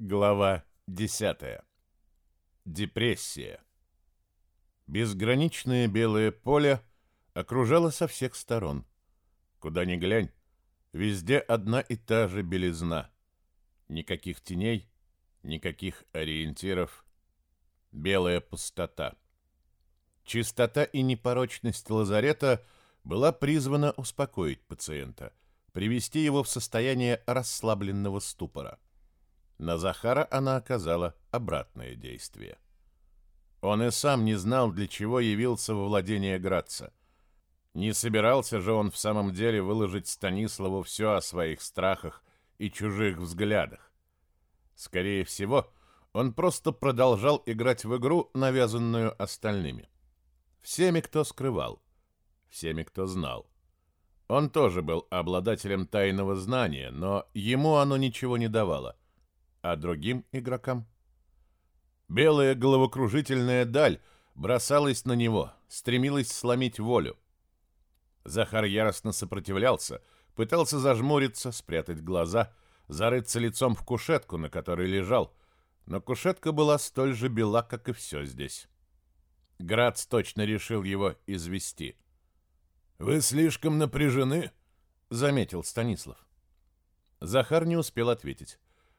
Глава 10. Депрессия. Безграничное белое поле окружало со всех сторон. Куда ни глянь, везде одна и та же белизна. Никаких теней, никаких ориентиров. Белая пустота. Чистота и непорочность лазарета была призвана успокоить пациента, привести его в состояние расслабленного ступора. На Захара она оказала обратное действие. Он и сам не знал, для чего явился во владение Граца. Не собирался же он в самом деле выложить Станиславу все о своих страхах и чужих взглядах. Скорее всего, он просто продолжал играть в игру, навязанную остальными. Всеми, кто скрывал, всеми, кто знал. Он тоже был обладателем тайного знания, но ему оно ничего не давало — а другим игрокам? Белая головокружительная даль бросалась на него, стремилась сломить волю. Захар яростно сопротивлялся, пытался зажмуриться, спрятать глаза, зарыться лицом в кушетку, на которой лежал, но кушетка была столь же бела, как и все здесь. Грац точно решил его извести. «Вы слишком напряжены», — заметил Станислав. Захар не успел ответить.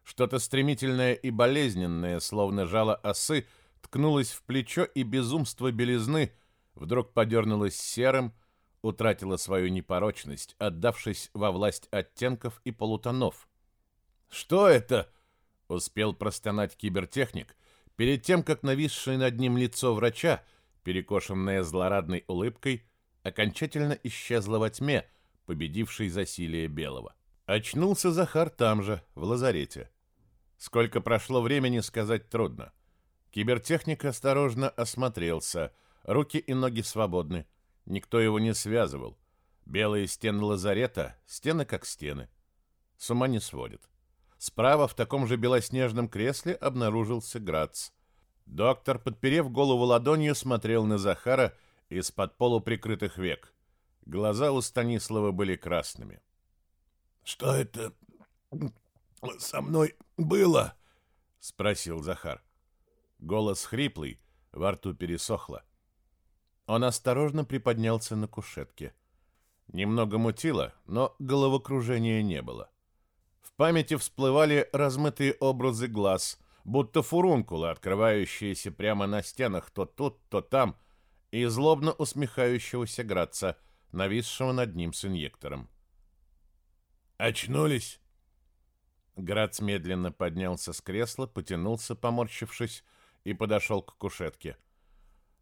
Что-то стремительное и болезненное, словно жало осы, ткнулось в плечо, и безумство белизны вдруг подернулось серым, утратило свою непорочность, отдавшись во власть оттенков и полутонов. «Что это?» — успел простонать кибертехник, перед тем, как нависшее над ним лицо врача, перекошенное злорадной улыбкой, окончательно исчезло во тьме, победившей засилие белого. Очнулся Захар там же, в лазарете. Сколько прошло времени, сказать трудно. Кибертехник осторожно осмотрелся. Руки и ноги свободны. Никто его не связывал. Белые стены лазарета, стены как стены. С ума не сводит. Справа в таком же белоснежном кресле обнаружился Грац. Доктор, подперев голову ладонью, смотрел на Захара из-под полуприкрытых век. Глаза у Станислава были красными. «Что это «Со мной было?» — спросил Захар. Голос хриплый, во рту пересохло. Он осторожно приподнялся на кушетке. Немного мутило, но головокружения не было. В памяти всплывали размытые образы глаз, будто фурункулы, открывающиеся прямо на стенах то тут, то там, и злобно усмехающегося Граца, нависшего над ним с инъектором. «Очнулись?» Грац медленно поднялся с кресла, потянулся, поморщившись, и подошел к кушетке.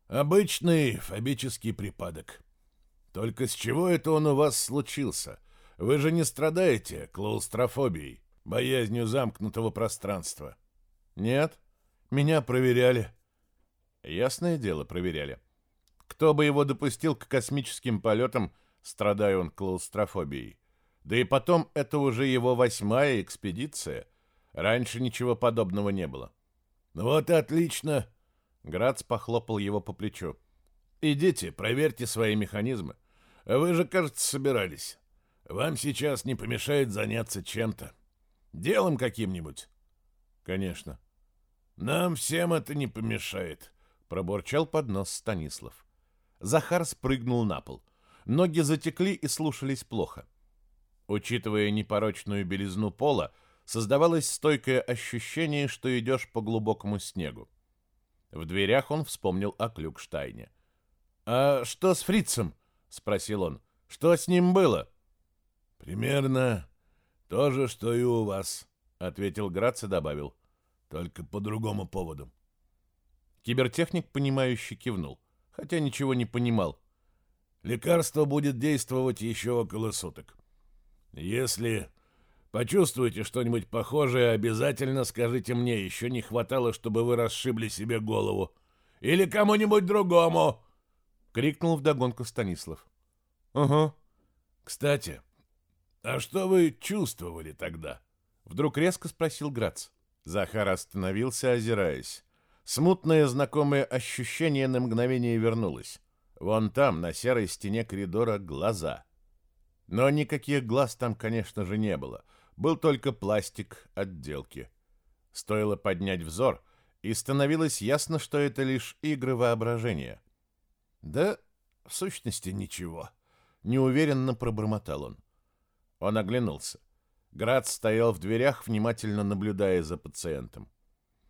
«Обычный фобический припадок. Только с чего это он у вас случился? Вы же не страдаете клаустрофобией, боязнью замкнутого пространства?» «Нет, меня проверяли». «Ясное дело, проверяли. Кто бы его допустил к космическим полетам, страдая он клаустрофобией?» Да и потом, это уже его восьмая экспедиция. Раньше ничего подобного не было. «Вот и отлично!» Грац похлопал его по плечу. «Идите, проверьте свои механизмы. Вы же, кажется, собирались. Вам сейчас не помешает заняться чем-то. Делом каким-нибудь?» «Конечно». «Нам всем это не помешает», — пробурчал под нос Станислав. Захар спрыгнул на пол. Ноги затекли и слушались плохо. — Учитывая непорочную белизну пола, создавалось стойкое ощущение, что идешь по глубокому снегу. В дверях он вспомнил о Клюкштайне. «А что с фрицем?» — спросил он. «Что с ним было?» «Примерно то же, что и у вас», — ответил Грац и добавил. «Только по другому поводу». Кибертехник, понимающе кивнул, хотя ничего не понимал. «Лекарство будет действовать еще около суток. Если почувствуете что-нибудь похожее, обязательно скажите мне. Еще не хватало, чтобы вы расшибли себе голову. Или кому-нибудь другому!» — крикнул вдогонку Станислав. «Угу. Кстати, а что вы чувствовали тогда?» Вдруг резко спросил Грац. Захар остановился, озираясь. Смутное знакомое ощущение на мгновение вернулось. Вон там, на серой стене коридора, глаза. Но никаких глаз там, конечно же, не было. Был только пластик отделки. Стоило поднять взор, и становилось ясно, что это лишь игры воображения. Да, в сущности, ничего. Неуверенно пробормотал он. Он оглянулся. Град стоял в дверях, внимательно наблюдая за пациентом.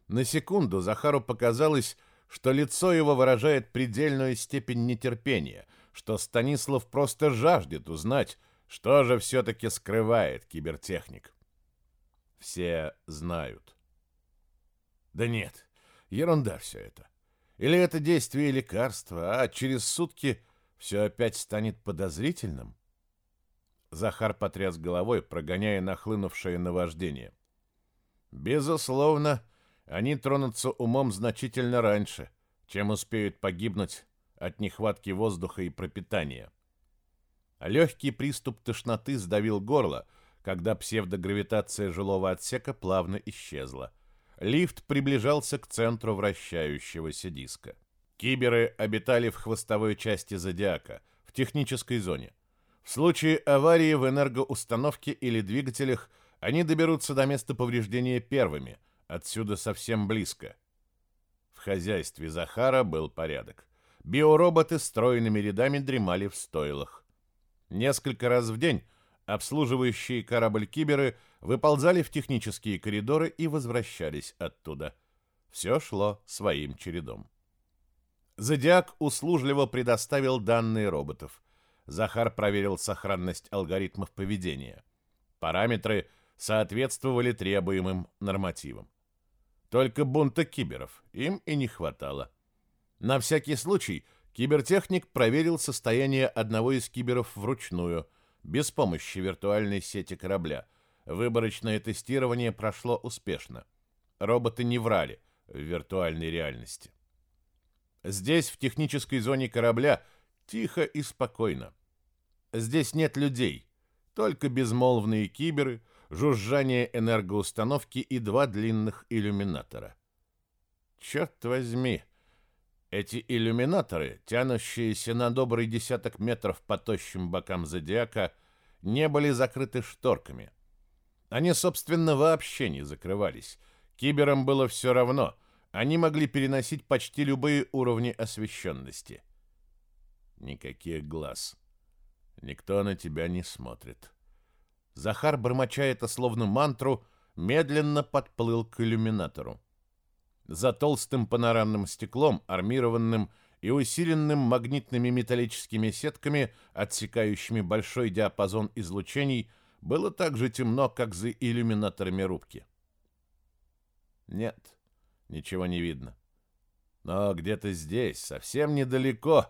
На секунду Захару показалось, что лицо его выражает предельную степень нетерпения, что Станислав просто жаждет узнать, что же все-таки скрывает кибертехник? Все знают. Да нет, ерунда все это. Или это действие лекарства, а через сутки все опять станет подозрительным? Захар потряс головой, прогоняя нахлынувшее наваждение. Безусловно, они тронутся умом значительно раньше, чем успеют погибнуть от нехватки воздуха и пропитания. Легкий приступ тошноты сдавил горло, когда псевдогравитация жилого отсека плавно исчезла. Лифт приближался к центру вращающегося диска. Киберы обитали в хвостовой части Зодиака, в технической зоне. В случае аварии в энергоустановке или двигателях они доберутся до места повреждения первыми, отсюда совсем близко. В хозяйстве Захара был порядок. Биороботы стройными рядами дремали в стойлах. Несколько раз в день обслуживающие корабль киберы выползали в технические коридоры и возвращались оттуда. Все шло своим чередом. Зодиак услужливо предоставил данные роботов. Захар проверил сохранность алгоритмов поведения. Параметры соответствовали требуемым нормативам. Только бунта киберов им и не хватало. На всякий случай – Кибертехник проверил состояние одного из киберов вручную, без помощи виртуальной сети корабля. Выборочное тестирование прошло успешно. Роботы не врали в виртуальной реальности. Здесь, в технической зоне корабля, тихо и спокойно. Здесь нет людей, только безмолвные киберы, жужжание энергоустановки и два длинных иллюминатора. Черт возьми, эти иллюминаторы, тянущиеся на добрый десяток метров по тощим бокам зодиака, не были закрыты шторками. Они, собственно, вообще не закрывались. Киберам было все равно. Они могли переносить почти любые уровни освещенности. Никаких глаз. Никто на тебя не смотрит. Захар, бормоча это словно мантру, медленно подплыл к иллюминатору за толстым панорамным стеклом, армированным и усиленным магнитными металлическими сетками, отсекающими большой диапазон излучений, было так же темно, как за иллюминаторами рубки. Нет, ничего не видно. Но где-то здесь, совсем недалеко,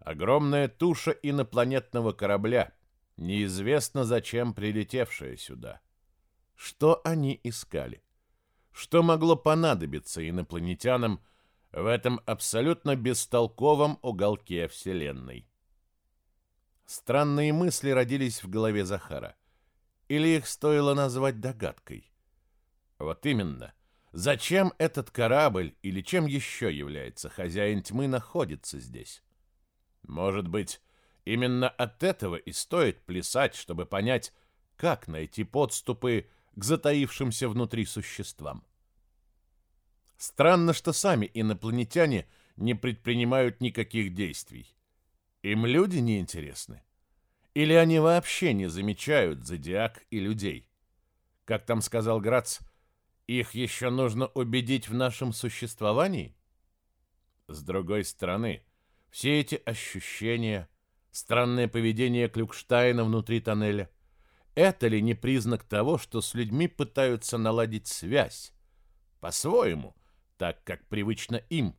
огромная туша инопланетного корабля, неизвестно зачем прилетевшая сюда. Что они искали? что могло понадобиться инопланетянам в этом абсолютно бестолковом уголке Вселенной. Странные мысли родились в голове Захара. Или их стоило назвать догадкой? Вот именно. Зачем этот корабль или чем еще является хозяин тьмы находится здесь? Может быть, именно от этого и стоит плясать, чтобы понять, как найти подступы к затаившимся внутри существам. Странно, что сами инопланетяне не предпринимают никаких действий. Им люди не интересны. Или они вообще не замечают зодиак и людей. Как там сказал Грац, их еще нужно убедить в нашем существовании? С другой стороны, все эти ощущения, странное поведение Клюкштайна внутри тоннеля – это ли не признак того, что с людьми пытаются наладить связь? По-своему, так как привычно им.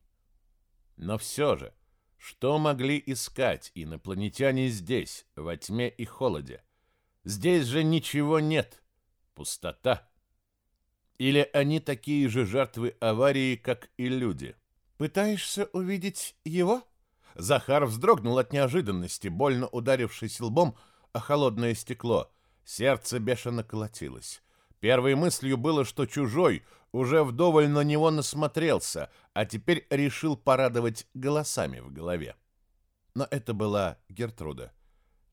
Но все же, что могли искать инопланетяне здесь, во тьме и холоде? Здесь же ничего нет. Пустота. Или они такие же жертвы аварии, как и люди? «Пытаешься увидеть его?» Захар вздрогнул от неожиданности, больно ударившись лбом о холодное стекло – Сердце бешено колотилось. Первой мыслью было, что чужой уже вдоволь на него насмотрелся, а теперь решил порадовать голосами в голове. Но это была Гертруда.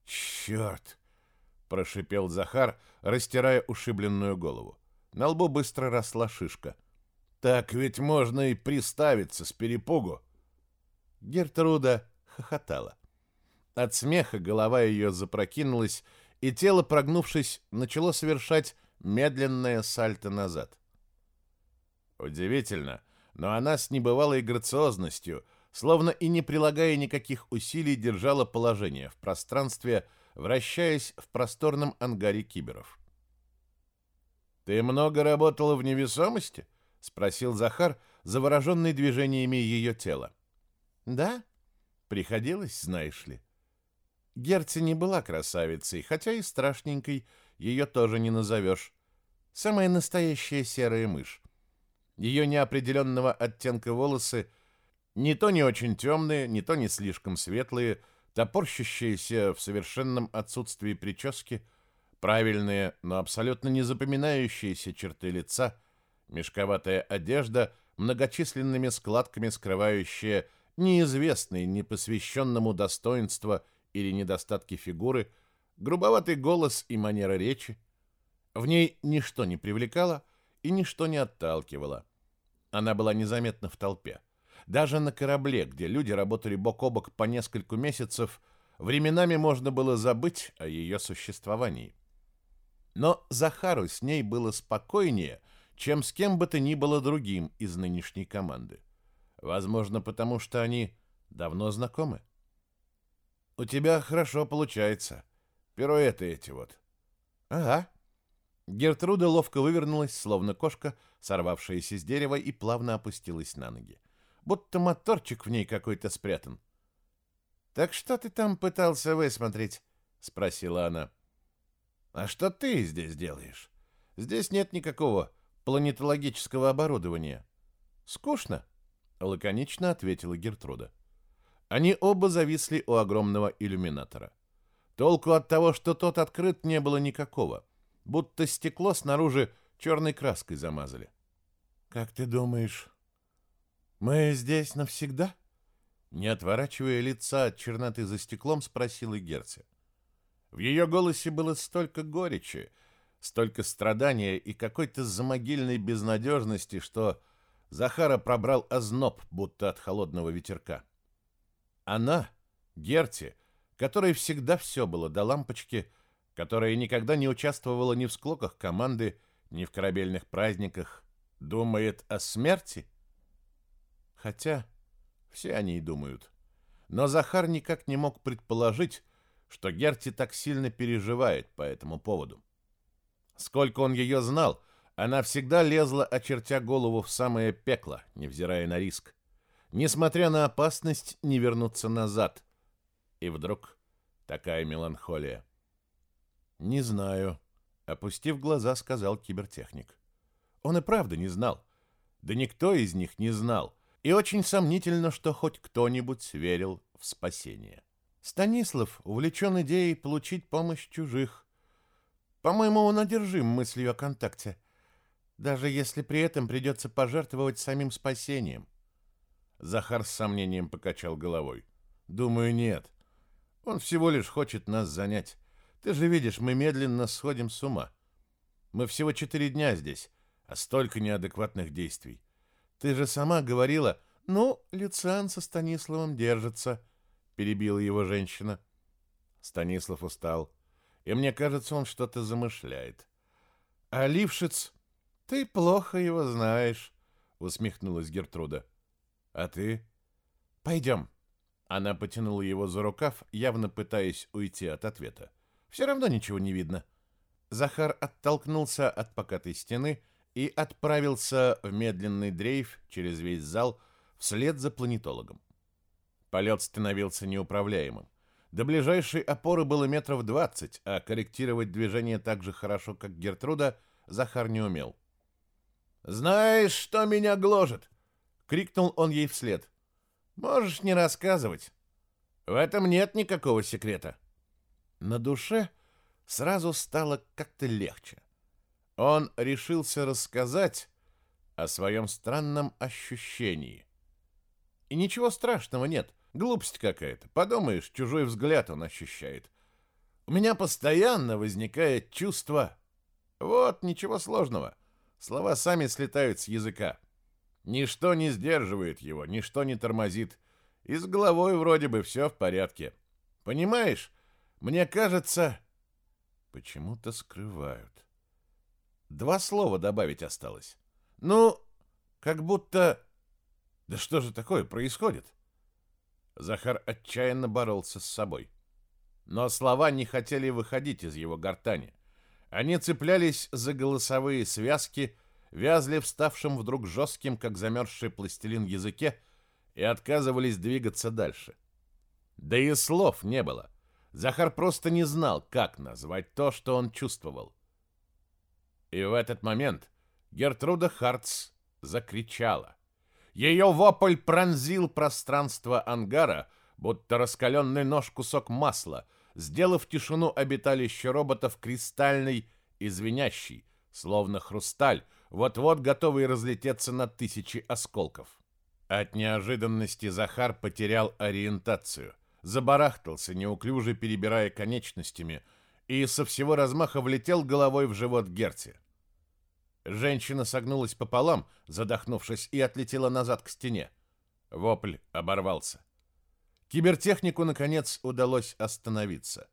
«Черт!» — прошипел Захар, растирая ушибленную голову. На лбу быстро росла шишка. «Так ведь можно и приставиться с перепугу!» Гертруда хохотала. От смеха голова ее запрокинулась, и тело, прогнувшись, начало совершать медленное сальто назад. Удивительно, но она с небывалой грациозностью, словно и не прилагая никаких усилий, держала положение в пространстве, вращаясь в просторном ангаре киберов. «Ты много работала в невесомости?» — спросил Захар, завороженный движениями ее тела. «Да, приходилось, знаешь ли». Герти не была красавицей, хотя и страшненькой ее тоже не назовешь. Самая настоящая серая мышь. Ее неопределенного оттенка волосы не то не очень темные, не то не слишком светлые, топорщащиеся в совершенном отсутствии прически, правильные, но абсолютно не запоминающиеся черты лица, мешковатая одежда, многочисленными складками скрывающая неизвестные непосвященному достоинства – или недостатки фигуры, грубоватый голос и манера речи. В ней ничто не привлекало и ничто не отталкивало. Она была незаметна в толпе. Даже на корабле, где люди работали бок о бок по нескольку месяцев, временами можно было забыть о ее существовании. Но Захару с ней было спокойнее, чем с кем бы то ни было другим из нынешней команды. Возможно, потому что они давно знакомы. «У тебя хорошо получается. Пируэты эти вот». «Ага». Гертруда ловко вывернулась, словно кошка, сорвавшаяся с дерева, и плавно опустилась на ноги. Будто моторчик в ней какой-то спрятан. «Так что ты там пытался высмотреть?» — спросила она. «А что ты здесь делаешь? Здесь нет никакого планетологического оборудования». «Скучно», — лаконично ответила Гертруда. Они оба зависли у огромного иллюминатора. Толку от того, что тот открыт, не было никакого. Будто стекло снаружи черной краской замазали. «Как ты думаешь, мы здесь навсегда?» Не отворачивая лица от черноты за стеклом, спросила Герти. В ее голосе было столько горечи, столько страдания и какой-то замогильной безнадежности, что Захара пробрал озноб, будто от холодного ветерка. Она, Герти, которой всегда все было до лампочки, которая никогда не участвовала ни в склоках команды, ни в корабельных праздниках, думает о смерти? Хотя все они и думают. Но Захар никак не мог предположить, что Герти так сильно переживает по этому поводу. Сколько он ее знал, она всегда лезла, очертя голову в самое пекло, невзирая на риск несмотря на опасность не вернуться назад. И вдруг такая меланхолия. «Не знаю», — опустив глаза, сказал кибертехник. Он и правда не знал. Да никто из них не знал. И очень сомнительно, что хоть кто-нибудь верил в спасение. Станислав увлечен идеей получить помощь чужих. По-моему, он одержим мыслью о контакте. Даже если при этом придется пожертвовать самим спасением. Захар с сомнением покачал головой. «Думаю, нет. Он всего лишь хочет нас занять. Ты же видишь, мы медленно сходим с ума. Мы всего четыре дня здесь, а столько неадекватных действий. Ты же сама говорила, ну, Люциан со Станиславом держится», — перебила его женщина. Станислав устал, и мне кажется, он что-то замышляет. «А Лившиц, ты плохо его знаешь», — усмехнулась Гертруда. А ты? Пойдем. Она потянула его за рукав, явно пытаясь уйти от ответа. Все равно ничего не видно. Захар оттолкнулся от покатой стены и отправился в медленный дрейф через весь зал вслед за планетологом. Полет становился неуправляемым. До ближайшей опоры было метров двадцать, а корректировать движение так же хорошо, как Гертруда, Захар не умел. «Знаешь, что меня гложет?» Крикнул он ей вслед. «Можешь не рассказывать. В этом нет никакого секрета». На душе сразу стало как-то легче. Он решился рассказать о своем странном ощущении. И ничего страшного нет. Глупость какая-то. Подумаешь, чужой взгляд он ощущает. У меня постоянно возникает чувство... Вот, ничего сложного. Слова сами слетают с языка. Ничто не сдерживает его, ничто не тормозит. И с головой вроде бы все в порядке. Понимаешь, мне кажется... Почему-то скрывают. Два слова добавить осталось. Ну, как будто... Да что же такое происходит? Захар отчаянно боролся с собой. Но слова не хотели выходить из его гортани. Они цеплялись за голосовые связки, вязли вставшим вдруг жестким, как замерзший пластилин языке, и отказывались двигаться дальше. Да и слов не было. Захар просто не знал, как назвать то, что он чувствовал. И в этот момент Гертруда Хартс закричала. Ее вопль пронзил пространство ангара, будто раскаленный нож кусок масла, сделав тишину обиталища роботов кристальной и звенящей, словно хрусталь, вот-вот готовый разлететься на тысячи осколков. От неожиданности Захар потерял ориентацию, забарахтался, неуклюже перебирая конечностями, и со всего размаха влетел головой в живот Герти. Женщина согнулась пополам, задохнувшись, и отлетела назад к стене. Вопль оборвался. Кибертехнику, наконец, удалось остановиться.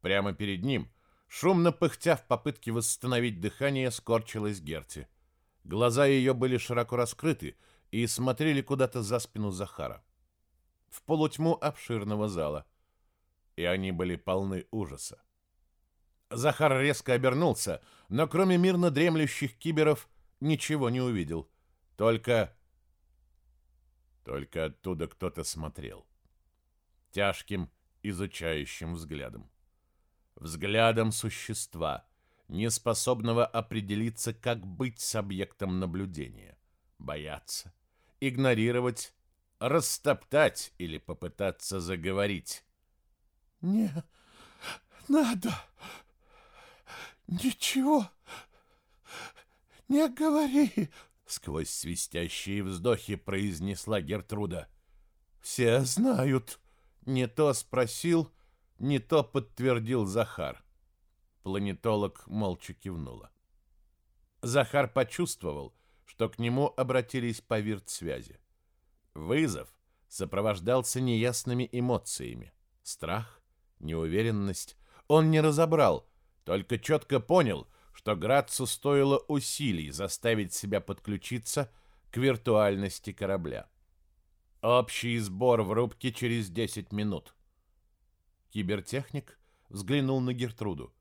Прямо перед ним — Шумно пыхтя в попытке восстановить дыхание, скорчилась Герти. Глаза ее были широко раскрыты и смотрели куда-то за спину Захара. В полутьму обширного зала. И они были полны ужаса. Захар резко обернулся, но кроме мирно дремлющих киберов ничего не увидел. Только... Только оттуда кто-то смотрел. Тяжким, изучающим взглядом взглядом существа, неспособного определиться, как быть с объектом наблюдения, бояться, игнорировать, растоптать или попытаться заговорить. «Не надо ничего не говори!» Сквозь свистящие вздохи произнесла Гертруда. «Все знают!» Не то спросил, не то подтвердил Захар. Планетолог молча кивнула. Захар почувствовал, что к нему обратились по вирт-связи. Вызов сопровождался неясными эмоциями. Страх, неуверенность. Он не разобрал, только четко понял, что Грацу стоило усилий заставить себя подключиться к виртуальности корабля. Общий сбор в рубке через 10 минут. Кибертехник взглянул на Гертруду.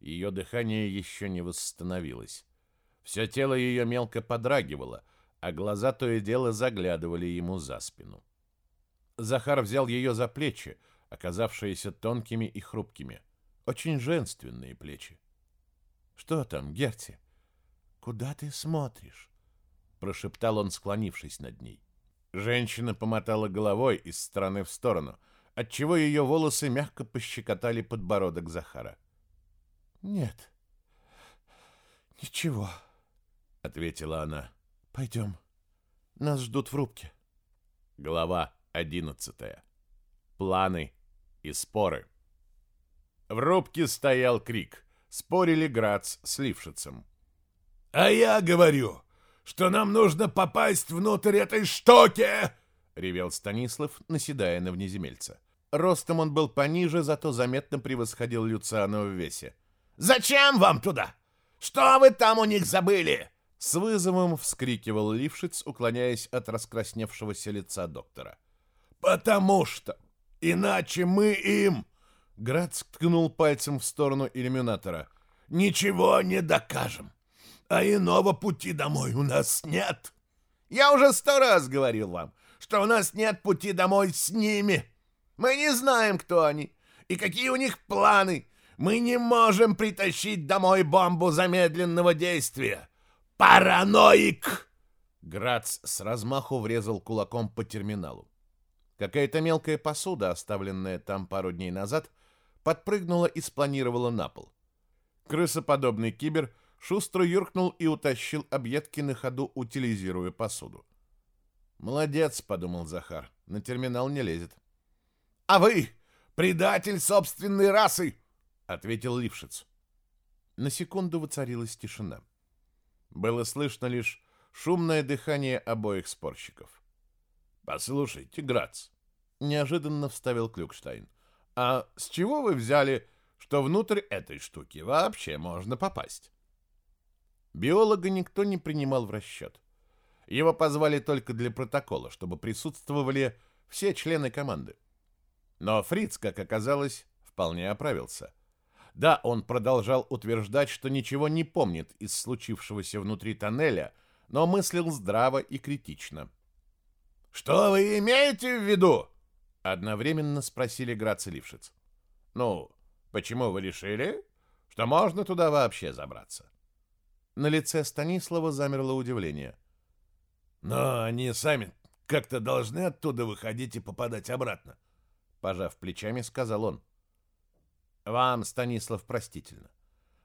Ее дыхание еще не восстановилось. Все тело ее мелко подрагивало, а глаза то и дело заглядывали ему за спину. Захар взял ее за плечи, оказавшиеся тонкими и хрупкими. Очень женственные плечи. «Что там, Герти? Куда ты смотришь?» прошептал он, склонившись над ней. Женщина помотала головой из стороны в сторону — отчего ее волосы мягко пощекотали подбородок Захара. «Нет, ничего», — ответила она. «Пойдем, нас ждут в рубке». Глава одиннадцатая. Планы и споры. В рубке стоял крик. Спорили Грац с Лившицем. «А я говорю, что нам нужно попасть внутрь этой штуки!» — ревел Станислав, наседая на внеземельца. Ростом он был пониже, зато заметно превосходил Люциана в весе. «Зачем вам туда? Что вы там у них забыли?» С вызовом вскрикивал Лившиц, уклоняясь от раскрасневшегося лица доктора. «Потому что! Иначе мы им...» Град ткнул пальцем в сторону иллюминатора. «Ничего не докажем, а иного пути домой у нас нет!» «Я уже сто раз говорил вам, что у нас нет пути домой с ними. Мы не знаем, кто они и какие у них планы. Мы не можем притащить домой бомбу замедленного действия. Параноик!» Грац с размаху врезал кулаком по терминалу. Какая-то мелкая посуда, оставленная там пару дней назад, подпрыгнула и спланировала на пол. Крысоподобный кибер шустро юркнул и утащил объедки на ходу, утилизируя посуду. «Молодец», — подумал Захар, — «на терминал не лезет». «А вы предатель собственной расы!» — ответил Лившиц. На секунду воцарилась тишина. Было слышно лишь шумное дыхание обоих спорщиков. «Послушайте, Грац», — неожиданно вставил Клюкштайн, — «а с чего вы взяли, что внутрь этой штуки вообще можно попасть?» Биолога никто не принимал в расчет. Его позвали только для протокола, чтобы присутствовали все члены команды. Но Фриц, как оказалось, вполне оправился. Да, он продолжал утверждать, что ничего не помнит из случившегося внутри тоннеля, но мыслил здраво и критично. «Что вы имеете в виду?» — одновременно спросили Грац и Лившиц. «Ну, почему вы решили, что можно туда вообще забраться?» На лице Станислава замерло удивление. Но они сами как-то должны оттуда выходить и попадать обратно. Пожав плечами, сказал он. Вам, Станислав, простительно.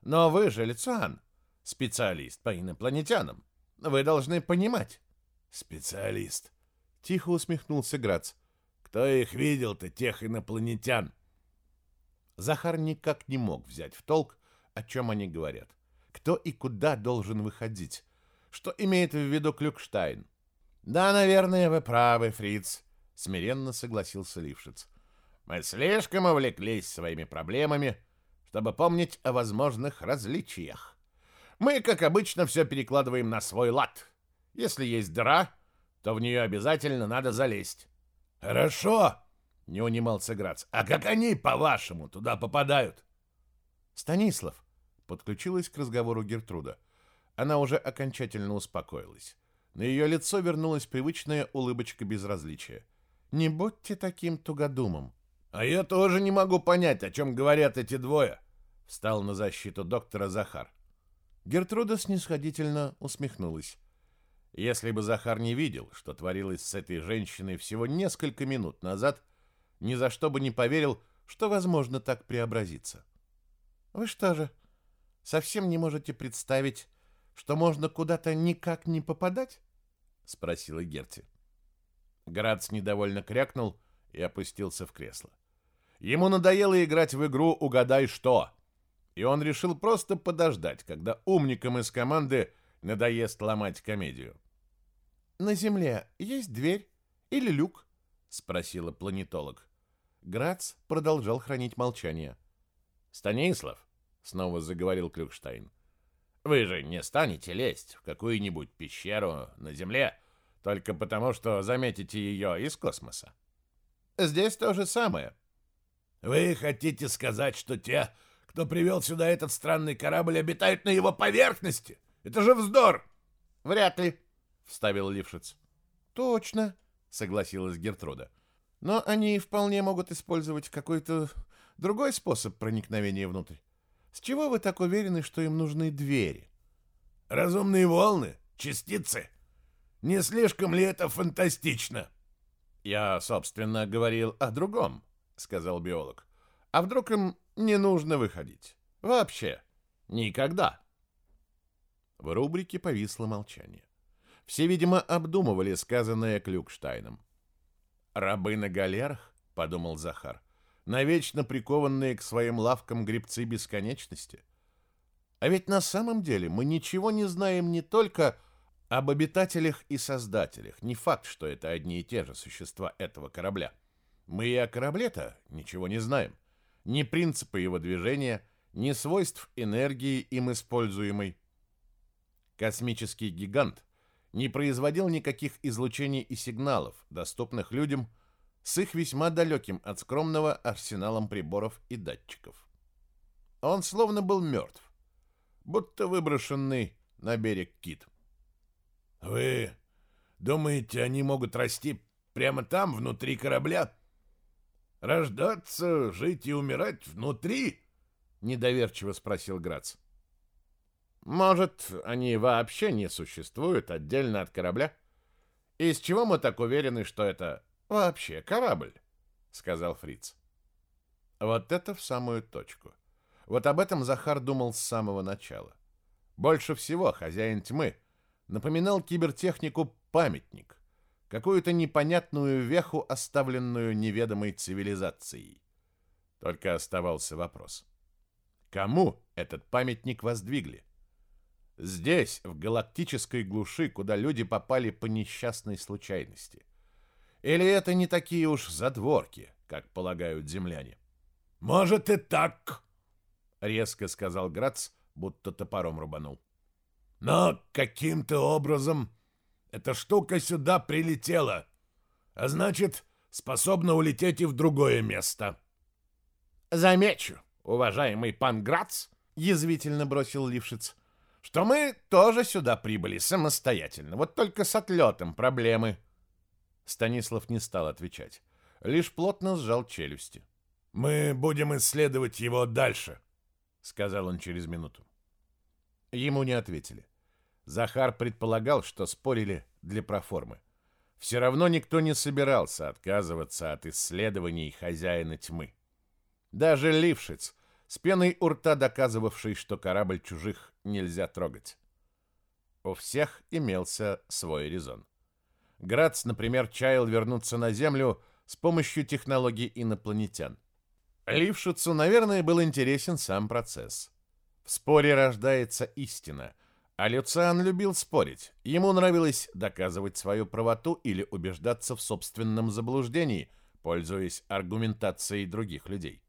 Но вы же, Лицуан, специалист по инопланетянам. Вы должны понимать. Специалист. Тихо усмехнулся Грац. Кто их видел-то, тех инопланетян? Захар никак не мог взять в толк, о чем они говорят. Кто и куда должен выходить? что имеет в виду Клюкштайн. «Да, наверное, вы правы, фриц», — смиренно согласился Лившиц. «Мы слишком увлеклись своими проблемами, чтобы помнить о возможных различиях. Мы, как обычно, все перекладываем на свой лад. Если есть дыра, то в нее обязательно надо залезть». «Хорошо», — не унимался Грац. «А как они, по-вашему, туда попадают?» «Станислав», — подключилась к разговору Гертруда, — она уже окончательно успокоилась. На ее лицо вернулась привычная улыбочка безразличия. «Не будьте таким тугодумом». «А я тоже не могу понять, о чем говорят эти двое», — встал на защиту доктора Захар. Гертруда снисходительно усмехнулась. Если бы Захар не видел, что творилось с этой женщиной всего несколько минут назад, ни за что бы не поверил, что возможно так преобразиться. «Вы что же, совсем не можете представить, что можно куда-то никак не попадать?» — спросила Герти. Грац недовольно крякнул и опустился в кресло. Ему надоело играть в игру «Угадай что!», и он решил просто подождать, когда умникам из команды надоест ломать комедию. «На Земле есть дверь или люк?» — спросила планетолог. Грац продолжал хранить молчание. «Станислав», — снова заговорил Клюкштайн, вы же не станете лезть в какую-нибудь пещеру на Земле только потому, что заметите ее из космоса. Здесь то же самое. Вы хотите сказать, что те, кто привел сюда этот странный корабль, обитают на его поверхности? Это же вздор! Вряд ли, вставил Лившиц. Точно, согласилась Гертруда. Но они вполне могут использовать какой-то другой способ проникновения внутрь. С чего вы так уверены, что им нужны двери? Разумные волны, частицы. Не слишком ли это фантастично? Я, собственно, говорил о другом, сказал биолог. А вдруг им не нужно выходить? Вообще. Никогда. В рубрике повисло молчание. Все, видимо, обдумывали сказанное Клюкштайном. «Рабы на галерах?» — подумал Захар навечно прикованные к своим лавкам грибцы бесконечности. А ведь на самом деле мы ничего не знаем не только об обитателях и создателях. Не факт, что это одни и те же существа этого корабля. Мы и о корабле-то ничего не знаем. Ни принципы его движения, ни свойств энергии им используемой. Космический гигант не производил никаких излучений и сигналов, доступных людям с их весьма далеким от скромного арсеналом приборов и датчиков. Он словно был мертв, будто выброшенный на берег кит. «Вы думаете, они могут расти прямо там, внутри корабля? Рождаться, жить и умирать внутри?» — недоверчиво спросил Грац. «Может, они вообще не существуют отдельно от корабля? Из чего мы так уверены, что это Вообще корабль, сказал Фриц. Вот это в самую точку. Вот об этом Захар думал с самого начала. Больше всего хозяин тьмы напоминал кибертехнику памятник, какую-то непонятную веху, оставленную неведомой цивилизацией. Только оставался вопрос. Кому этот памятник воздвигли? Здесь, в галактической глуши, куда люди попали по несчастной случайности. Или это не такие уж задворки, как полагают земляне? «Может и так», — резко сказал Грац, будто топором рубанул. «Но каким-то образом эта штука сюда прилетела, а значит, способна улететь и в другое место». «Замечу, уважаемый пан Грац», — язвительно бросил Лившиц, — что мы тоже сюда прибыли самостоятельно, вот только с отлетом проблемы. Станислав не стал отвечать, лишь плотно сжал челюсти. «Мы будем исследовать его дальше», — сказал он через минуту. Ему не ответили. Захар предполагал, что спорили для проформы. Все равно никто не собирался отказываться от исследований хозяина тьмы. Даже Лившиц, с пеной у рта доказывавший, что корабль чужих нельзя трогать. У всех имелся свой резон. Грац, например, чаял вернуться на Землю с помощью технологий инопланетян. Лившицу, наверное, был интересен сам процесс. В споре рождается истина, а Люциан любил спорить. Ему нравилось доказывать свою правоту или убеждаться в собственном заблуждении, пользуясь аргументацией других людей.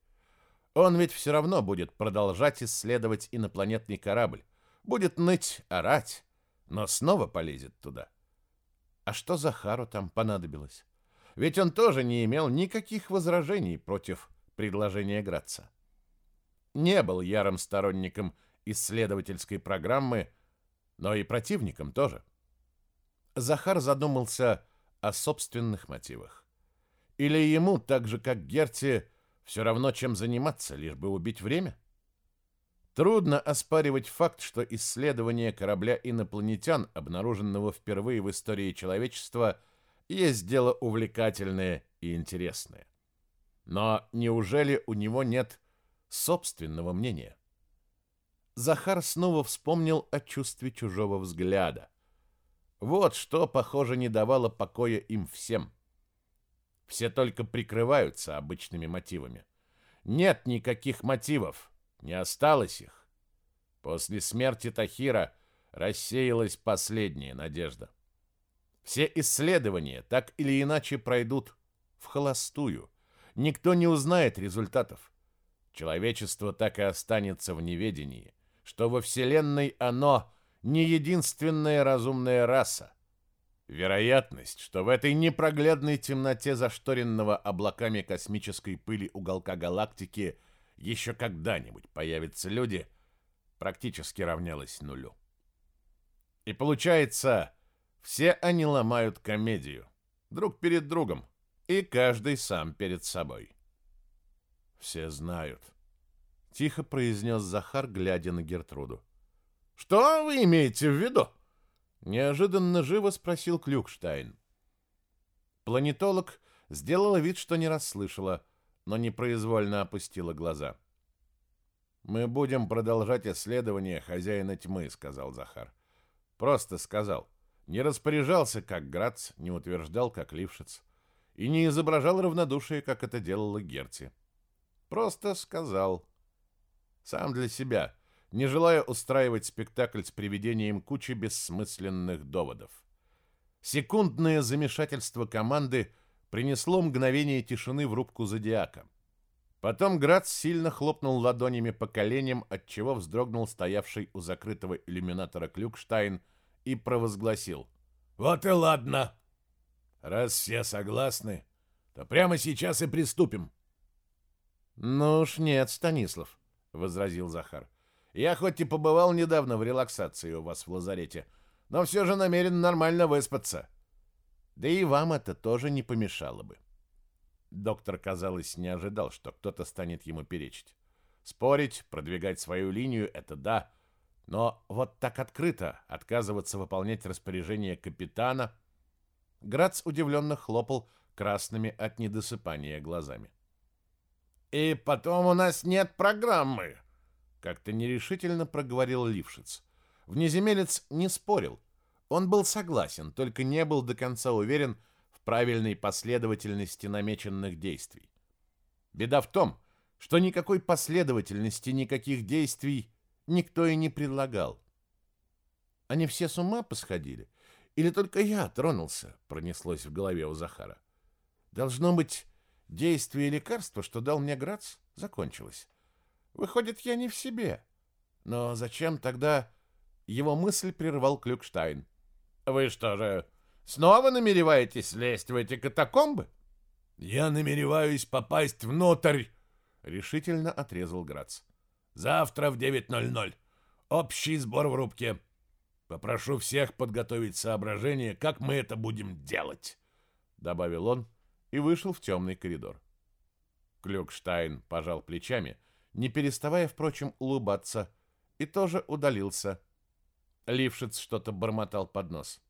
Он ведь все равно будет продолжать исследовать инопланетный корабль, будет ныть, орать, но снова полезет туда. — А что Захару там понадобилось? Ведь он тоже не имел никаких возражений против предложения Граца. Не был ярым сторонником исследовательской программы, но и противником тоже. Захар задумался о собственных мотивах. Или ему, так же как Герти, все равно, чем заниматься, лишь бы убить время? Трудно оспаривать факт, что исследование корабля инопланетян, обнаруженного впервые в истории человечества, есть дело увлекательное и интересное. Но неужели у него нет собственного мнения? Захар снова вспомнил о чувстве чужого взгляда. Вот что, похоже, не давало покоя им всем. Все только прикрываются обычными мотивами. Нет никаких мотивов. Не осталось их. После смерти Тахира рассеялась последняя надежда. Все исследования так или иначе пройдут в холостую. Никто не узнает результатов. Человечество так и останется в неведении, что во Вселенной оно не единственная разумная раса. Вероятность, что в этой непроглядной темноте зашторенного облаками космической пыли уголка галактики еще когда-нибудь появятся люди, практически равнялось нулю. И получается, все они ломают комедию, друг перед другом, и каждый сам перед собой. «Все знают», — тихо произнес Захар, глядя на Гертруду. «Что вы имеете в виду?» — неожиданно живо спросил Клюкштайн. Планетолог сделала вид, что не расслышала — но непроизвольно опустила глаза. «Мы будем продолжать исследование хозяина тьмы», — сказал Захар. «Просто сказал. Не распоряжался, как Грац, не утверждал, как Лившиц, и не изображал равнодушие, как это делала Герти. Просто сказал. Сам для себя, не желая устраивать спектакль с приведением кучи бессмысленных доводов. Секундное замешательство команды — принесло мгновение тишины в рубку зодиака. Потом град сильно хлопнул ладонями по коленям, отчего вздрогнул стоявший у закрытого иллюминатора Клюкштайн и провозгласил. «Вот и ладно! Раз все согласны, то прямо сейчас и приступим!» «Ну уж нет, Станислав», — возразил Захар. «Я хоть и побывал недавно в релаксации у вас в лазарете, но все же намерен нормально выспаться». Да и вам это тоже не помешало бы. Доктор, казалось, не ожидал, что кто-то станет ему перечить. Спорить, продвигать свою линию – это да, но вот так открыто отказываться выполнять распоряжение капитана... Грац удивленно хлопал красными от недосыпания глазами. «И потом у нас нет программы!» Как-то нерешительно проговорил Лившиц. Внеземелец не спорил – он был согласен, только не был до конца уверен в правильной последовательности намеченных действий. Беда в том, что никакой последовательности, никаких действий никто и не предлагал. Они все с ума посходили? Или только я тронулся? Пронеслось в голове у Захара. Должно быть, действие лекарства, что дал мне Грац, закончилось. Выходит, я не в себе. Но зачем тогда... Его мысль прервал Клюкштайн. Вы что же, снова намереваетесь лезть в эти катакомбы? Я намереваюсь попасть внутрь, решительно отрезал Грац. Завтра в 9.00. Общий сбор в рубке. Попрошу всех подготовить соображение, как мы это будем делать, добавил он и вышел в темный коридор. Клюкштайн пожал плечами, не переставая, впрочем, улыбаться, и тоже удалился, Лившиц что-то бормотал под нос.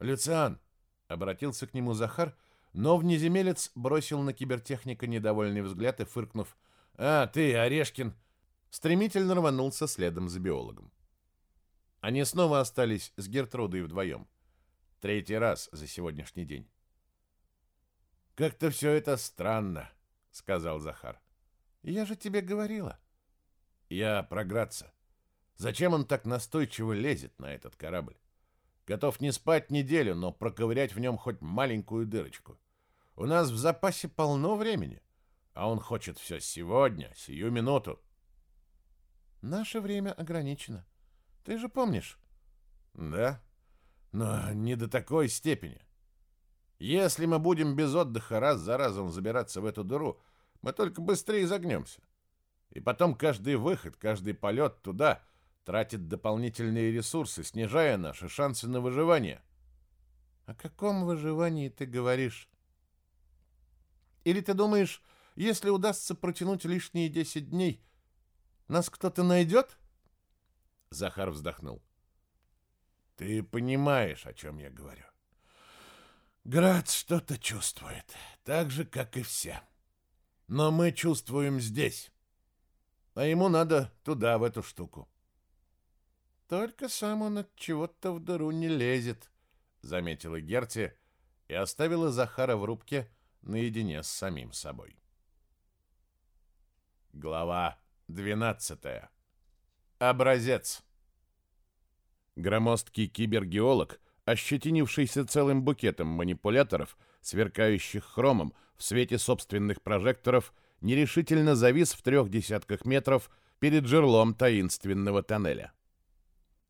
«Люциан!» — обратился к нему Захар, но внеземелец бросил на кибертехника недовольный взгляд и, фыркнув, «А, ты, Орешкин!» стремительно рванулся следом за биологом. Они снова остались с Гертрудой вдвоем. Третий раз за сегодняшний день. «Как-то все это странно», — сказал Захар. «Я же тебе говорила». «Я про Зачем он так настойчиво лезет на этот корабль? Готов не спать неделю, но проковырять в нем хоть маленькую дырочку. У нас в запасе полно времени, а он хочет все сегодня, сию минуту. Наше время ограничено. Ты же помнишь? Да, но не до такой степени. Если мы будем без отдыха раз за разом забираться в эту дыру, мы только быстрее загнемся. И потом каждый выход, каждый полет туда — тратит дополнительные ресурсы, снижая наши шансы на выживание. О каком выживании ты говоришь? Или ты думаешь, если удастся протянуть лишние 10 дней, нас кто-то найдет? Захар вздохнул. Ты понимаешь, о чем я говорю. Град что-то чувствует, так же, как и все. Но мы чувствуем здесь. А ему надо туда, в эту штуку. Только сам он от чего-то в дыру не лезет, заметила Герти и оставила Захара в рубке наедине с самим собой. Глава 12. Образец. Громоздкий кибергеолог, ощетинившийся целым букетом манипуляторов, сверкающих хромом в свете собственных прожекторов, нерешительно завис в трех десятках метров перед жерлом таинственного тоннеля.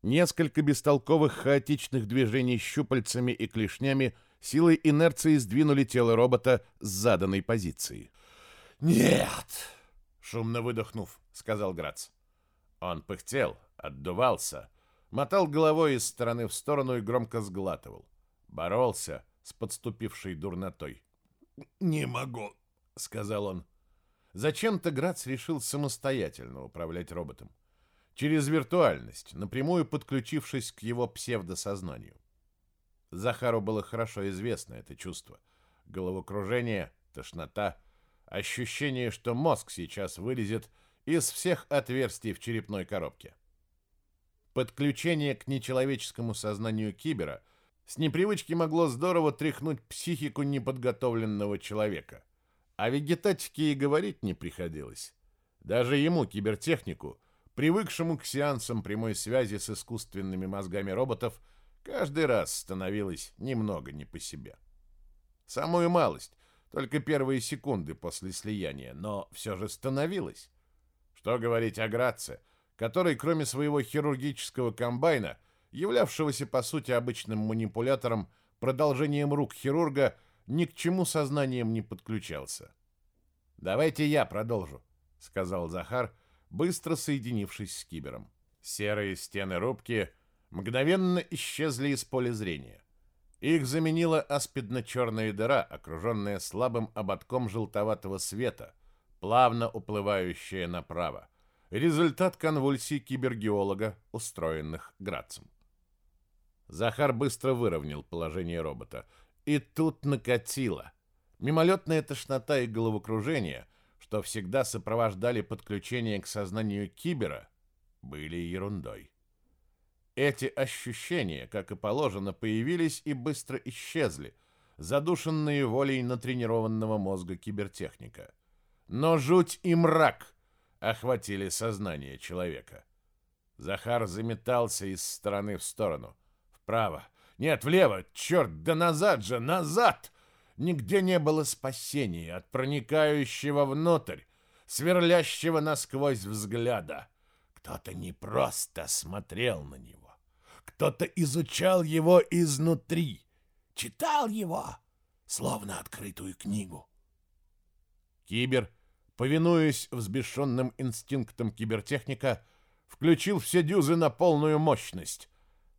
Несколько бестолковых хаотичных движений щупальцами и клешнями силой инерции сдвинули тело робота с заданной позиции. «Нет!» — шумно выдохнув, сказал Грац. Он пыхтел, отдувался, мотал головой из стороны в сторону и громко сглатывал. Боролся с подступившей дурнотой. «Не могу», — сказал он. Зачем-то Грац решил самостоятельно управлять роботом через виртуальность, напрямую подключившись к его псевдосознанию. Захару было хорошо известно это чувство. Головокружение, тошнота, ощущение, что мозг сейчас вылезет из всех отверстий в черепной коробке. Подключение к нечеловеческому сознанию кибера с непривычки могло здорово тряхнуть психику неподготовленного человека. О а вегетатике и говорить не приходилось. Даже ему, кибертехнику, привыкшему к сеансам прямой связи с искусственными мозгами роботов, каждый раз становилось немного не по себе. Самую малость, только первые секунды после слияния, но все же становилось. Что говорить о Граце, который, кроме своего хирургического комбайна, являвшегося по сути обычным манипулятором, продолжением рук хирурга, ни к чему сознанием не подключался. «Давайте я продолжу», — сказал Захар, — быстро соединившись с кибером. Серые стены рубки мгновенно исчезли из поля зрения. Их заменила аспидно-черная дыра, окруженная слабым ободком желтоватого света, плавно уплывающая направо. Результат конвульсий кибергеолога, устроенных Грацем. Захар быстро выровнял положение робота. И тут накатило. Мимолетная тошнота и головокружение что всегда сопровождали подключение к сознанию кибера, были ерундой. Эти ощущения, как и положено, появились и быстро исчезли, задушенные волей натренированного мозга кибертехника. Но жуть и мрак охватили сознание человека. Захар заметался из стороны в сторону. Вправо. Нет, влево. Черт, да назад же, назад! Нигде не было спасения от проникающего внутрь, сверлящего насквозь взгляда. Кто-то не просто смотрел на него. Кто-то изучал его изнутри, читал его, словно открытую книгу. Кибер, повинуясь взбешенным инстинктам кибертехника, включил все дюзы на полную мощность.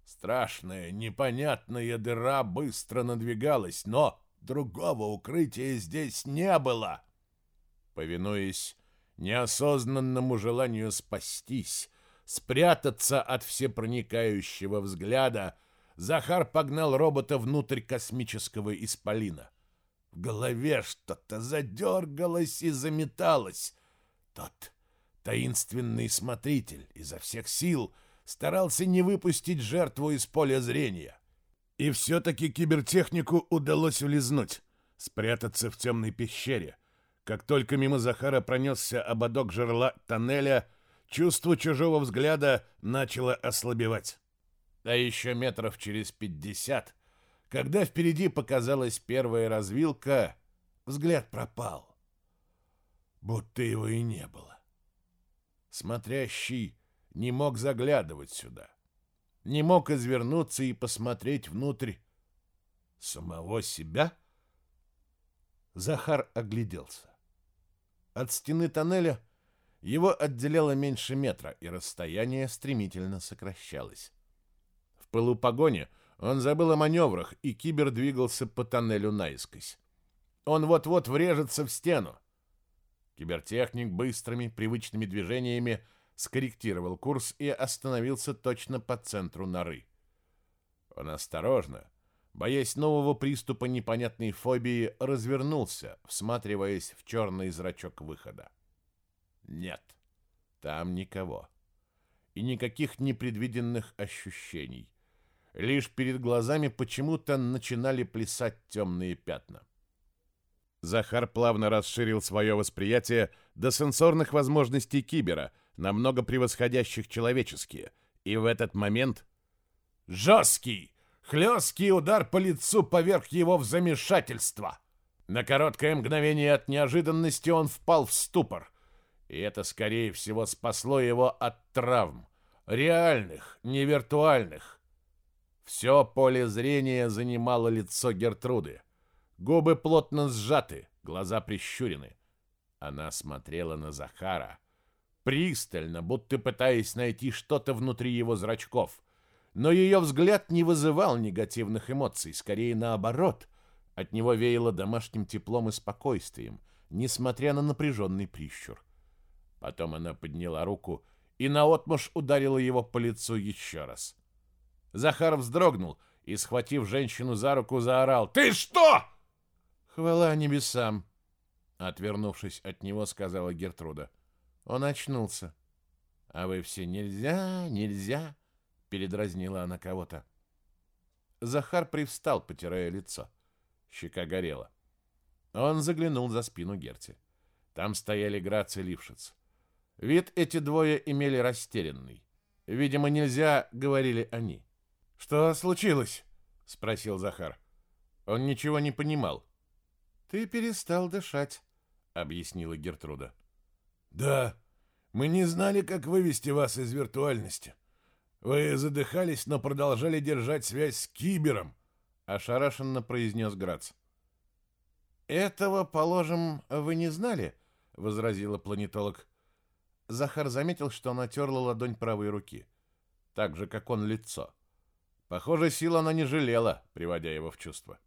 Страшная, непонятная дыра быстро надвигалась, но Другого укрытия здесь не было. Повинуясь неосознанному желанию спастись, спрятаться от всепроникающего взгляда, Захар погнал робота внутрь космического исполина. В голове что-то задергалось и заметалось. Тот таинственный смотритель изо всех сил старался не выпустить жертву из поля зрения — и все-таки кибертехнику удалось улизнуть, спрятаться в темной пещере. Как только мимо Захара пронесся ободок жерла тоннеля, чувство чужого взгляда начало ослабевать. А еще метров через пятьдесят, когда впереди показалась первая развилка, взгляд пропал. Будто его и не было. Смотрящий не мог заглядывать сюда не мог извернуться и посмотреть внутрь самого себя? Захар огляделся. От стены тоннеля его отделяло меньше метра, и расстояние стремительно сокращалось. В полупогоне он забыл о маневрах, и кибер двигался по тоннелю наискось. Он вот-вот врежется в стену. Кибертехник быстрыми, привычными движениями — скорректировал курс и остановился точно по центру норы. Он осторожно, боясь нового приступа непонятной фобии, развернулся, всматриваясь в черный зрачок выхода. Нет, там никого. И никаких непредвиденных ощущений. Лишь перед глазами почему-то начинали плясать темные пятна. Захар плавно расширил свое восприятие до сенсорных возможностей кибера — намного превосходящих человеческие, и в этот момент... Жесткий, хлесткий удар по лицу поверх его в замешательство. На короткое мгновение от неожиданности он впал в ступор, и это, скорее всего, спасло его от травм, реальных, не виртуальных. Все поле зрения занимало лицо Гертруды. Губы плотно сжаты, глаза прищурены. Она смотрела на Захара — пристально, будто пытаясь найти что-то внутри его зрачков. Но ее взгляд не вызывал негативных эмоций, скорее наоборот. От него веяло домашним теплом и спокойствием, несмотря на напряженный прищур. Потом она подняла руку и наотмашь ударила его по лицу еще раз. Захар вздрогнул и, схватив женщину за руку, заорал «Ты что?» «Хвала небесам!» Отвернувшись от него, сказала Гертруда. Он очнулся. «А вы все нельзя, нельзя!» — передразнила она кого-то. Захар привстал, потирая лицо. Щека горела. Он заглянул за спину Герти. Там стояли Грац и Лившиц. Вид эти двое имели растерянный. Видимо, нельзя, говорили они. «Что случилось?» — спросил Захар. Он ничего не понимал. «Ты перестал дышать», — объяснила Гертруда. «Да, мы не знали, как вывести вас из виртуальности. Вы задыхались, но продолжали держать связь с Кибером», — ошарашенно произнес Грац. «Этого, положим, вы не знали?» — возразила планетолог. Захар заметил, что она терла ладонь правой руки, так же, как он лицо. Похоже, сил она не жалела, приводя его в чувство.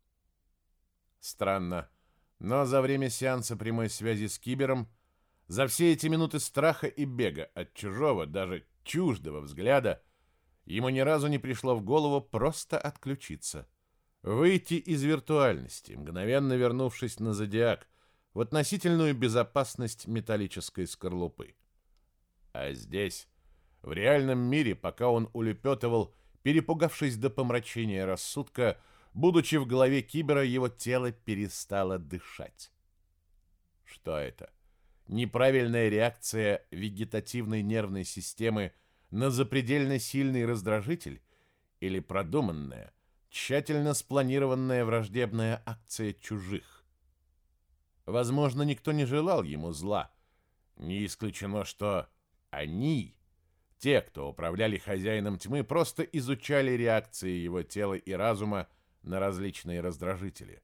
Странно, но за время сеанса прямой связи с Кибером — за все эти минуты страха и бега от чужого, даже чуждого взгляда, ему ни разу не пришло в голову просто отключиться. Выйти из виртуальности, мгновенно вернувшись на зодиак, в относительную безопасность металлической скорлупы. А здесь, в реальном мире, пока он улепетывал, перепугавшись до помрачения рассудка, будучи в голове кибера, его тело перестало дышать. Что это? — неправильная реакция вегетативной нервной системы на запредельно сильный раздражитель или продуманная, тщательно спланированная враждебная акция чужих. Возможно, никто не желал ему зла. Не исключено, что они, те, кто управляли хозяином тьмы, просто изучали реакции его тела и разума на различные раздражители.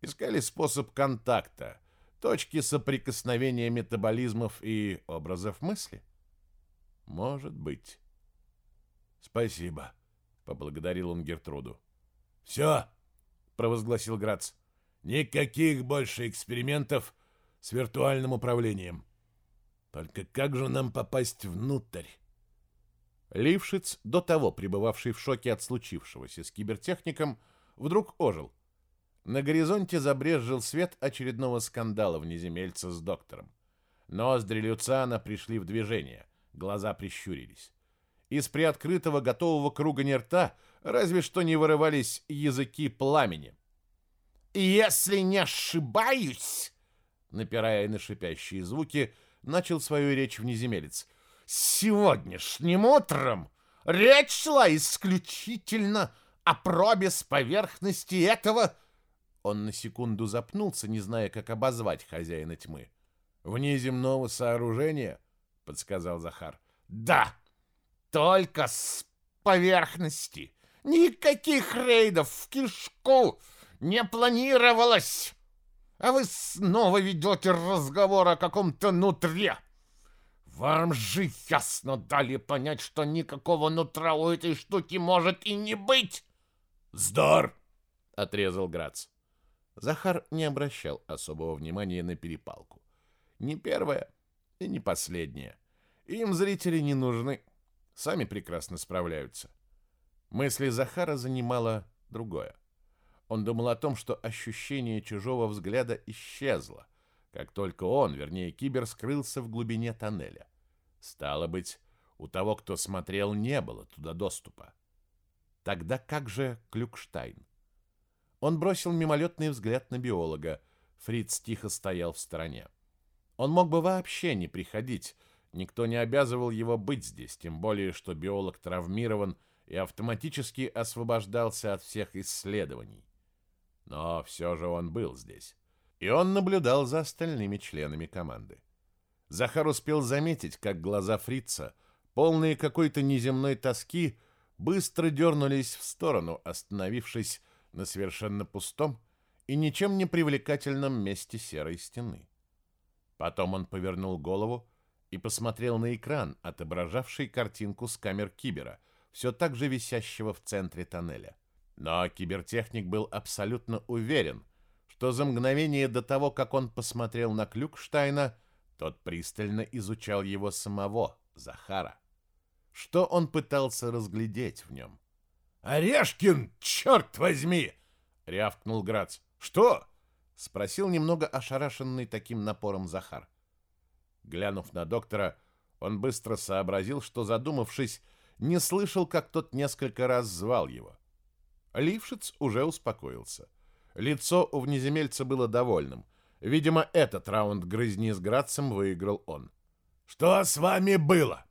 Искали способ контакта – точки соприкосновения метаболизмов и образов мысли? Может быть. Спасибо, поблагодарил он Гертруду. Все, провозгласил Грац. Никаких больше экспериментов с виртуальным управлением. Только как же нам попасть внутрь? Лившиц, до того пребывавший в шоке от случившегося с кибертехником, вдруг ожил. На горизонте забрезжил свет очередного скандала внеземельца с доктором. Ноздри Люциана пришли в движение, глаза прищурились. Из приоткрытого готового круга не рта разве что не вырывались языки пламени. «Если не ошибаюсь!» Напирая на шипящие звуки, начал свою речь внеземелец. «Сегодняшним утром речь шла исключительно о пробе с поверхности этого он на секунду запнулся, не зная, как обозвать хозяина тьмы. «Внеземного сооружения?» — подсказал Захар. «Да! Только с поверхности! Никаких рейдов в кишку не планировалось! А вы снова ведете разговор о каком-то нутре!» Вам же ясно дали понять, что никакого нутра у этой штуки может и не быть. Здор, отрезал Грац. Захар не обращал особого внимания на перепалку. Не первое и не последнее. Им зрители не нужны. Сами прекрасно справляются. Мысли Захара занимало другое. Он думал о том, что ощущение чужого взгляда исчезло, как только он, вернее, кибер, скрылся в глубине тоннеля. Стало быть, у того, кто смотрел, не было туда доступа. Тогда как же Клюкштайн? Он бросил мимолетный взгляд на биолога. Фриц тихо стоял в стороне. Он мог бы вообще не приходить. Никто не обязывал его быть здесь, тем более, что биолог травмирован и автоматически освобождался от всех исследований. Но все же он был здесь. И он наблюдал за остальными членами команды. Захар успел заметить, как глаза фрица, полные какой-то неземной тоски, быстро дернулись в сторону, остановившись на совершенно пустом и ничем не привлекательном месте серой стены. Потом он повернул голову и посмотрел на экран, отображавший картинку с камер кибера, все так же висящего в центре тоннеля. Но кибертехник был абсолютно уверен, что за мгновение до того, как он посмотрел на Клюкштайна, тот пристально изучал его самого, Захара. Что он пытался разглядеть в нем? «Орешкин, черт возьми!» — рявкнул Грац. «Что?» — спросил немного ошарашенный таким напором Захар. Глянув на доктора, он быстро сообразил, что, задумавшись, не слышал, как тот несколько раз звал его. Лившиц уже успокоился. Лицо у внеземельца было довольным. Видимо, этот раунд грызни с Грацем выиграл он. «Что с вами было?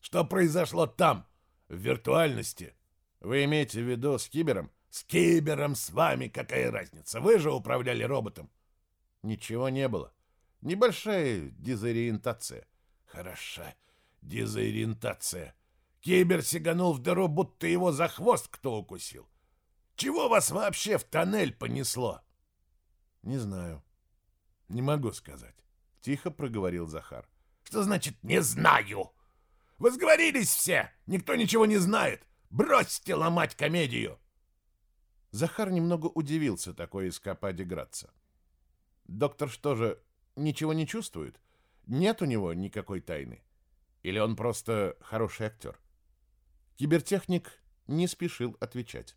Что произошло там, в виртуальности?» Вы имеете в виду с Кибером? С Кибером с вами какая разница? Вы же управляли роботом. Ничего не было. Небольшая дезориентация. Хороша дезориентация. Кибер сиганул в дыру, будто его за хвост кто укусил. Чего вас вообще в тоннель понесло? Не знаю. Не могу сказать. Тихо проговорил Захар. Что значит «не знаю»? Возговорились все. Никто ничего не знает. Бросьте ломать комедию!» Захар немного удивился такой эскападе Граца. «Доктор что же, ничего не чувствует? Нет у него никакой тайны? Или он просто хороший актер?» Кибертехник не спешил отвечать.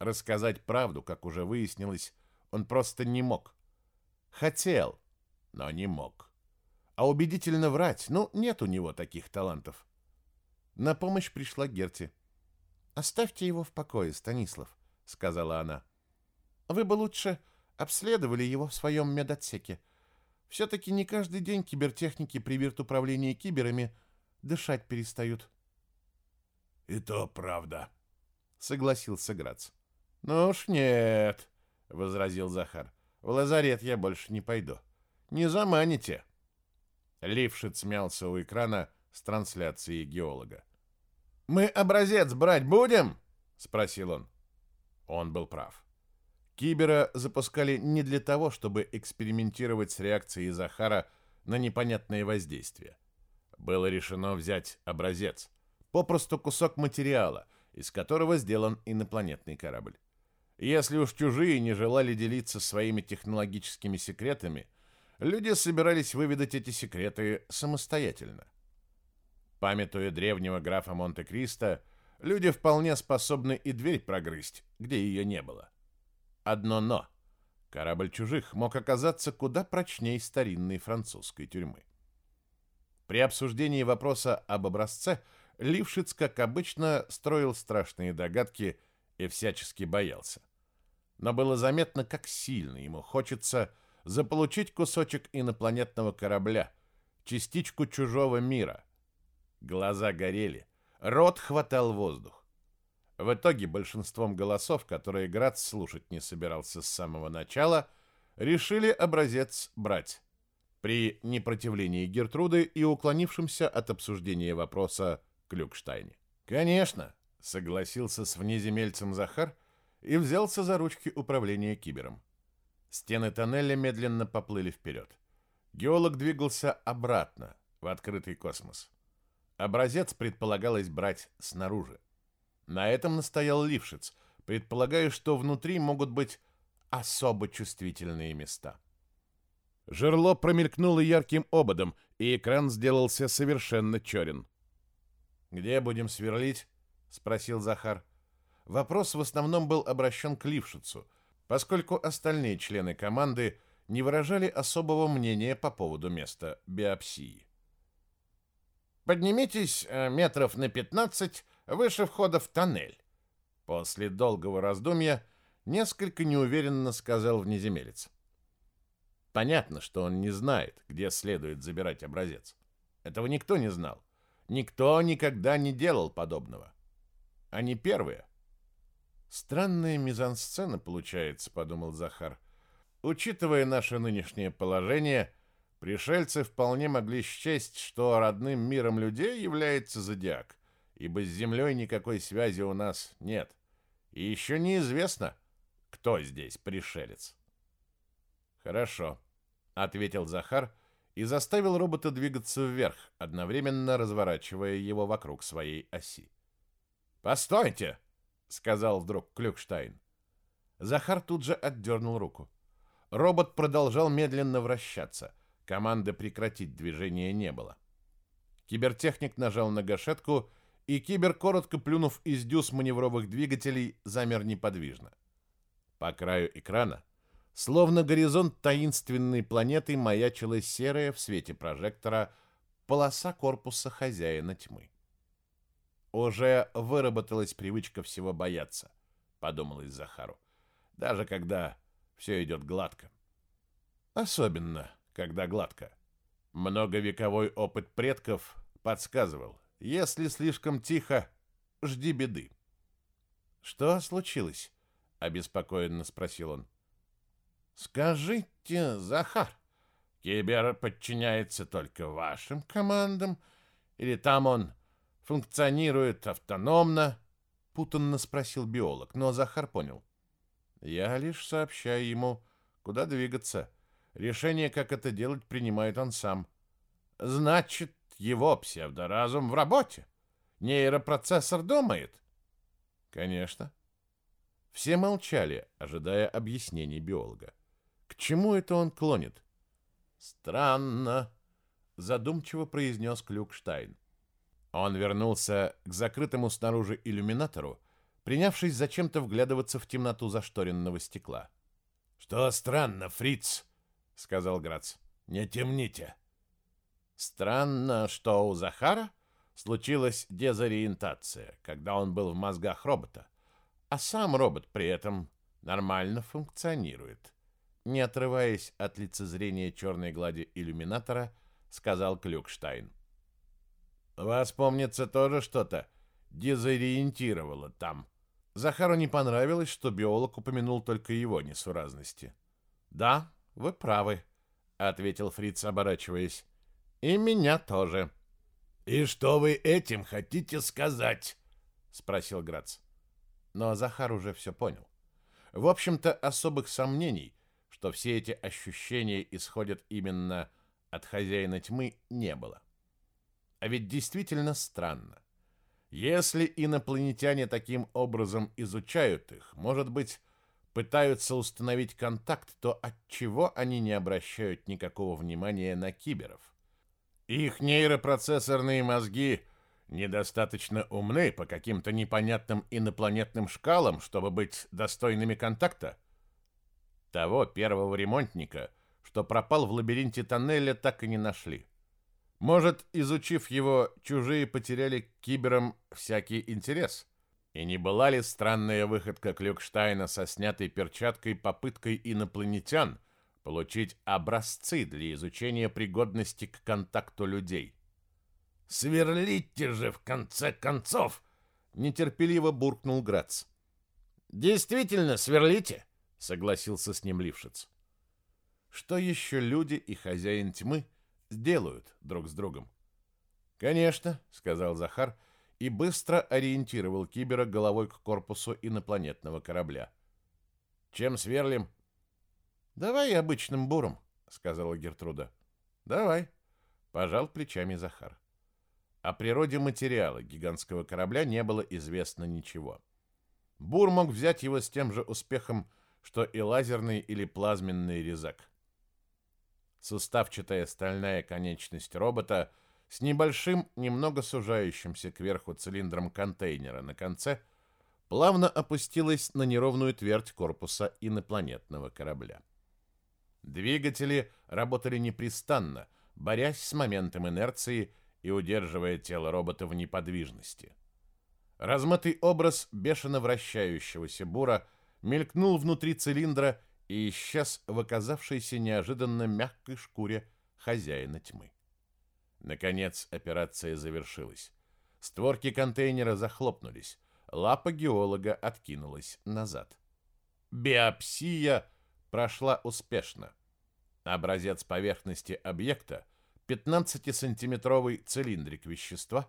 Рассказать правду, как уже выяснилось, он просто не мог. Хотел, но не мог. А убедительно врать, ну, нет у него таких талантов. На помощь пришла Герти. — Оставьте его в покое, Станислав, сказала она. Вы бы лучше обследовали его в своем медотсеке. Все-таки не каждый день кибертехники при виртуправлении киберами дышать перестают. И то правда, согласился Грац. Ну уж нет, возразил Захар. В лазарет я больше не пойду. Не заманите. Лившиц мялся у экрана с трансляцией геолога. «Мы образец брать будем?» — спросил он. Он был прав. Кибера запускали не для того, чтобы экспериментировать с реакцией Захара на непонятные воздействия. Было решено взять образец, попросту кусок материала, из которого сделан инопланетный корабль. Если уж чужие не желали делиться своими технологическими секретами, люди собирались выведать эти секреты самостоятельно. Памятуя древнего графа Монте-Кристо, люди вполне способны и дверь прогрызть, где ее не было. Одно «но». Корабль чужих мог оказаться куда прочней старинной французской тюрьмы. При обсуждении вопроса об образце Лившиц, как обычно, строил страшные догадки и всячески боялся. Но было заметно, как сильно ему хочется заполучить кусочек инопланетного корабля, частичку чужого мира – Глаза горели, рот хватал воздух. В итоге большинством голосов, которые Грац слушать не собирался с самого начала, решили образец брать. При непротивлении Гертруды и уклонившемся от обсуждения вопроса Клюкштайне. «Конечно», — согласился с внеземельцем Захар и взялся за ручки управления кибером. Стены тоннеля медленно поплыли вперед. Геолог двигался обратно, в открытый космос. Образец предполагалось брать снаружи. На этом настоял Лившиц, предполагая, что внутри могут быть особо чувствительные места. Жерло промелькнуло ярким ободом, и экран сделался совершенно черен. «Где будем сверлить?» — спросил Захар. Вопрос в основном был обращен к Лившицу, поскольку остальные члены команды не выражали особого мнения по поводу места биопсии. Поднимитесь э, метров на 15 выше входа в тоннель. После долгого раздумья несколько неуверенно сказал внеземелец. Понятно, что он не знает, где следует забирать образец. Этого никто не знал. Никто никогда не делал подобного. Они первые. Странная мизансцена получается, подумал Захар. Учитывая наше нынешнее положение, пришельцы вполне могли счесть, что родным миром людей является зодиак, ибо с Землей никакой связи у нас нет. И еще неизвестно, кто здесь пришелец. «Хорошо», — ответил Захар и заставил робота двигаться вверх, одновременно разворачивая его вокруг своей оси. «Постойте!» — сказал вдруг Клюкштайн. Захар тут же отдернул руку. Робот продолжал медленно вращаться — Команда прекратить движение не было. Кибертехник нажал на гашетку, и кибер, коротко плюнув из дюз маневровых двигателей, замер неподвижно. По краю экрана, словно горизонт таинственной планеты, маячила серая в свете прожектора полоса корпуса хозяина тьмы. «Уже выработалась привычка всего бояться», — подумал подумалось Захару, «даже когда все идет гладко». «Особенно», когда гладко. Многовековой опыт предков подсказывал, если слишком тихо, жди беды. «Что случилось?» — обеспокоенно спросил он. «Скажите, Захар, Кибер подчиняется только вашим командам, или там он функционирует автономно?» — путанно спросил биолог, но Захар понял. «Я лишь сообщаю ему, куда двигаться», Решение, как это делать, принимает он сам. Значит, его псевдоразум в работе. Нейропроцессор думает. Конечно. Все молчали, ожидая объяснений биолога. К чему это он клонит? Странно, задумчиво произнес Клюкштайн. Он вернулся к закрытому снаружи иллюминатору, принявшись зачем-то вглядываться в темноту зашторенного стекла. «Что странно, фриц?» — сказал Грац. «Не темните!» Странно, что у Захара случилась дезориентация, когда он был в мозгах робота, а сам робот при этом нормально функционирует. Не отрываясь от лицезрения черной глади иллюминатора, сказал Клюкштайн. «Вас, помнится, тоже что-то дезориентировало там». Захару не понравилось, что биолог упомянул только его несуразности. «Да», вы правы, ответил Фриц, оборачиваясь. И меня тоже. И что вы этим хотите сказать? спросил Грац. Но Захар уже все понял. В общем-то, особых сомнений, что все эти ощущения исходят именно от хозяина тьмы, не было. А ведь действительно странно. Если инопланетяне таким образом изучают их, может быть, пытаются установить контакт, то от чего они не обращают никакого внимания на киберов? Их нейропроцессорные мозги недостаточно умны по каким-то непонятным инопланетным шкалам, чтобы быть достойными контакта? Того первого ремонтника, что пропал в лабиринте тоннеля, так и не нашли. Может, изучив его, чужие потеряли киберам всякий интерес – и не была ли странная выходка Клюкштайна со снятой перчаткой попыткой инопланетян получить образцы для изучения пригодности к контакту людей? «Сверлите же, в конце концов!» — нетерпеливо буркнул Грац. «Действительно, сверлите!» — согласился с ним Лившиц. «Что еще люди и хозяин тьмы сделают друг с другом?» «Конечно», — сказал Захар, и быстро ориентировал кибера головой к корпусу инопланетного корабля. «Чем сверлим?» «Давай обычным буром», — сказала Гертруда. «Давай», — пожал плечами Захар. О природе материала гигантского корабля не было известно ничего. Бур мог взять его с тем же успехом, что и лазерный или плазменный резак. Суставчатая стальная конечность робота — с небольшим, немного сужающимся кверху цилиндром контейнера на конце плавно опустилась на неровную твердь корпуса инопланетного корабля. Двигатели работали непрестанно, борясь с моментом инерции и удерживая тело робота в неподвижности. Размытый образ бешено вращающегося бура мелькнул внутри цилиндра и исчез в оказавшейся неожиданно мягкой шкуре хозяина тьмы. Наконец операция завершилась. Створки контейнера захлопнулись. Лапа геолога откинулась назад. Биопсия прошла успешно. Образец поверхности объекта, 15-сантиметровый цилиндрик вещества,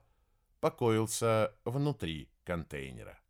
покоился внутри контейнера.